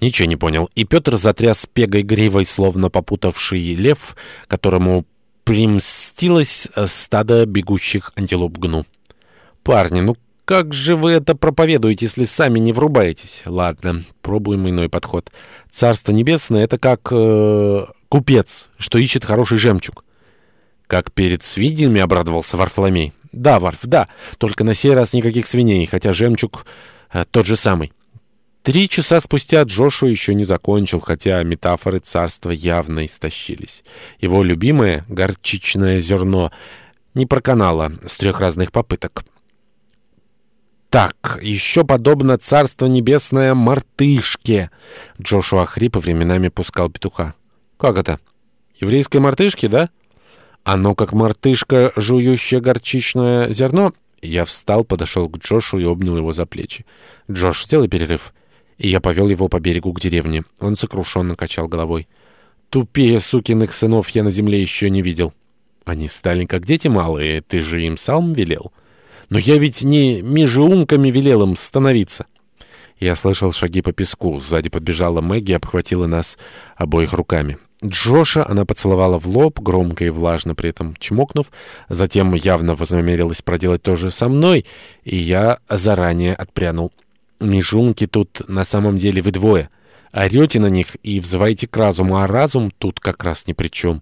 Ничего не понял. И Петр затряс пегой гривой, словно попутавший лев, которому примстилось стадо бегущих антилоп гну. «Парни, ну как же вы это проповедуете, если сами не врубаетесь?» «Ладно, пробуем иной подход. Царство небесное — это как э, купец, что ищет хороший жемчуг». Как перед свиньями обрадовался Варфоломей. «Да, Варф, да, только на сей раз никаких свиней, хотя жемчуг э, тот же самый». Три часа спустя Джошу еще не закончил, хотя метафоры царства явно истощились. Его любимое горчичное зерно не проканало с трех разных попыток. «Так, еще подобно царство небесное мартышке!» Джошуа хрип и временами пускал петуха. «Как это? Еврейской мартышки, да?» «Оно как мартышка, жующая горчичное зерно?» Я встал, подошел к Джошу и обнял его за плечи. «Джош, сделай перерыв» и я повел его по берегу к деревне. Он сокрушенно качал головой. «Тупее сукиных сынов я на земле еще не видел». «Они стали как дети малые, ты же им сам велел». «Но я ведь не межеумками велел им становиться». Я слышал шаги по песку. Сзади подбежала Мэгги обхватила нас обоих руками. Джоша она поцеловала в лоб, громко и влажно при этом чмокнув. Затем явно вознамерилась проделать то же со мной, и я заранее отпрянул. Межунки тут на самом деле вы двое. Орете на них и взываете к разуму, а разум тут как раз ни при чем.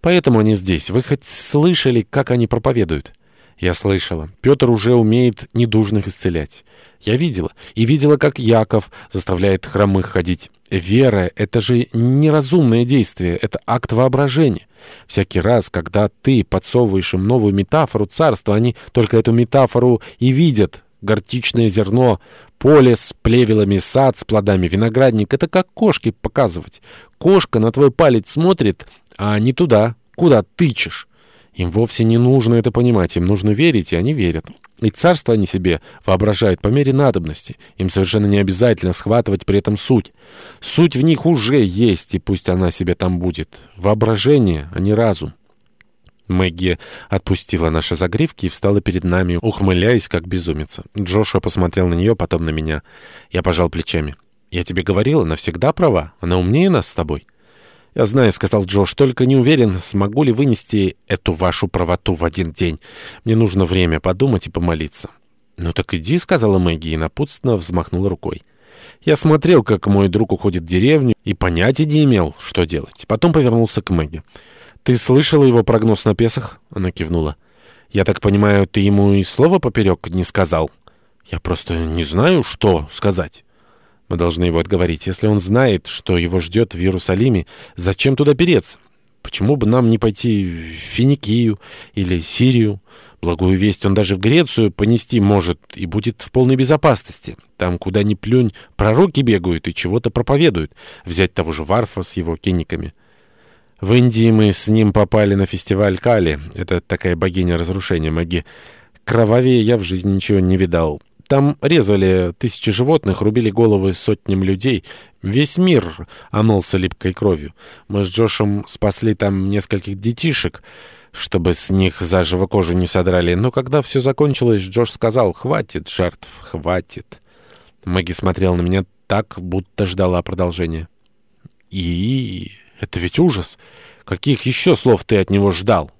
Поэтому они здесь. Вы хоть слышали, как они проповедуют? Я слышала. Петр уже умеет недужных исцелять. Я видела. И видела, как Яков заставляет хромых ходить. Вера — это же неразумное действие, это акт воображения. Всякий раз, когда ты подсовываешь им новую метафору царства, они только эту метафору и видят, Гортичное зерно, поле с плевелами, сад с плодами, виноградник — это как кошке показывать. Кошка на твой палец смотрит, а не туда, куда тычешь. Им вовсе не нужно это понимать, им нужно верить, и они верят. И царство они себе воображают по мере надобности. Им совершенно не обязательно схватывать при этом суть. Суть в них уже есть, и пусть она себе там будет. Воображение, а не разум. Мэгги отпустила наши загривки и встала перед нами, ухмыляясь, как безумица. Джошуа посмотрел на нее, потом на меня. Я пожал плечами. «Я тебе говорила, она всегда права. Она умнее нас с тобой». «Я знаю», — сказал Джош, — «только не уверен, смогу ли вынести эту вашу правоту в один день. Мне нужно время подумать и помолиться». «Ну так иди», — сказала Мэгги и напутственно взмахнула рукой. Я смотрел, как мой друг уходит в деревню, и понятия не имел, что делать. Потом повернулся к Мэгги. «Ты слышала его прогноз на Песах?» Она кивнула. «Я так понимаю, ты ему и слова поперек не сказал?» «Я просто не знаю, что сказать». «Мы должны его отговорить. Если он знает, что его ждет в Иерусалиме, зачем туда переться? Почему бы нам не пойти в Финикию или Сирию?» Благую весть он даже в Грецию понести может и будет в полной безопасности. Там, куда ни плюнь, пророки бегают и чего-то проповедуют. Взять того же Варфа с его киниками. В Индии мы с ним попали на фестиваль Кали. Это такая богиня разрушения маги. Кровавее я в жизни ничего не видал. Там резали тысячи животных, рубили головы сотням людей. Весь мир омылся липкой кровью. Мы с Джошем спасли там нескольких детишек, чтобы с них заживо кожу не содрали. Но когда все закончилось, Джош сказал «Хватит жертв, хватит». Мэгги смотрел на меня так, будто ждала продолжения. И... Это ведь ужас. Каких еще слов ты от него ждал?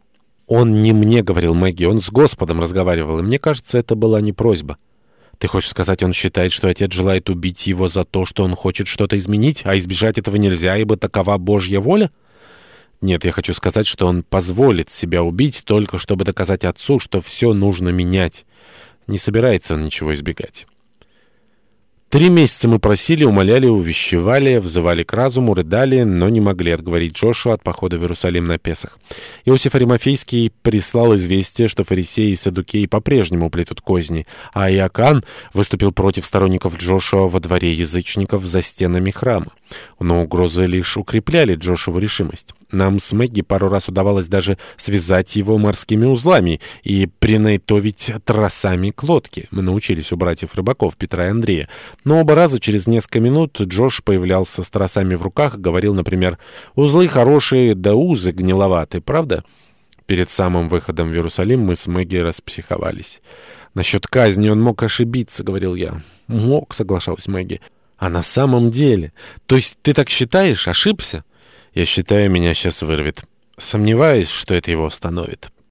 Он не мне говорил, Мэгги, он с Господом разговаривал, и мне кажется, это была не просьба. Ты хочешь сказать, он считает, что отец желает убить его за то, что он хочет что-то изменить, а избежать этого нельзя, ибо такова Божья воля? Нет, я хочу сказать, что он позволит себя убить, только чтобы доказать отцу, что все нужно менять. Не собирается он ничего избегать. Три месяца мы просили, умоляли, увещевали, взывали к разуму, рыдали, но не могли отговорить Джошу от похода в Иерусалим на Песах. Иосиф Аримофейский прислал известие, что фарисеи и садукеи по-прежнему плетут козни, а Иокан выступил против сторонников Джошуа во дворе язычников за стенами храма. Но угрозы лишь укрепляли Джошеву решимость. Нам с Мэгги пару раз удавалось даже связать его морскими узлами и принайтовить тросами к лодке. Мы научились у братьев рыбаков Петра и Андрея. Но оба раза через несколько минут Джош появлялся с тросами в руках и говорил, например, «Узлы хорошие, да узы гниловаты, правда?» Перед самым выходом в Иерусалим мы с Мэгги распсиховались. «Насчет казни он мог ошибиться», — говорил я. «Мог», — соглашалась Мэгги. А на самом деле? То есть ты так считаешь? Ошибся? Я считаю, меня сейчас вырвет. Сомневаюсь, что это его остановит.